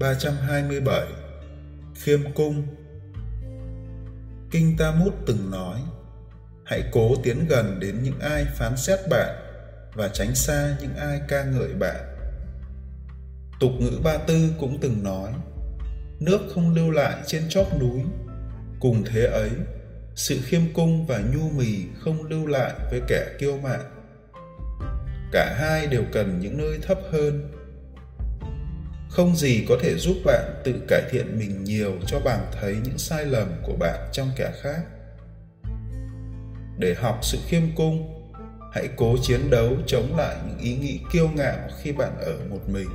327 Khiêm cung Kinh Ta Mút từng nói Hãy cố tiến gần đến những ai phán xét bạn và tránh xa những ai ca ngợi bạn. Tục ngữ Ba Tư cũng từng nói Nước không lưu lại trên chóp núi Cùng thế ấy, sự khiêm cung và nhu mì không lưu lại với kẻ kiêu mạn. Cả hai đều cần những nơi thấp hơn không gì có thể giúp bạn tự cải thiện mình nhiều cho bằng thấy những sai lầm của bạn trong kẻ khác. Để học sự khiêm cung, hãy cố chiến đấu chống lại những ý nghĩ kiêu ngạo khi bạn ở một mình.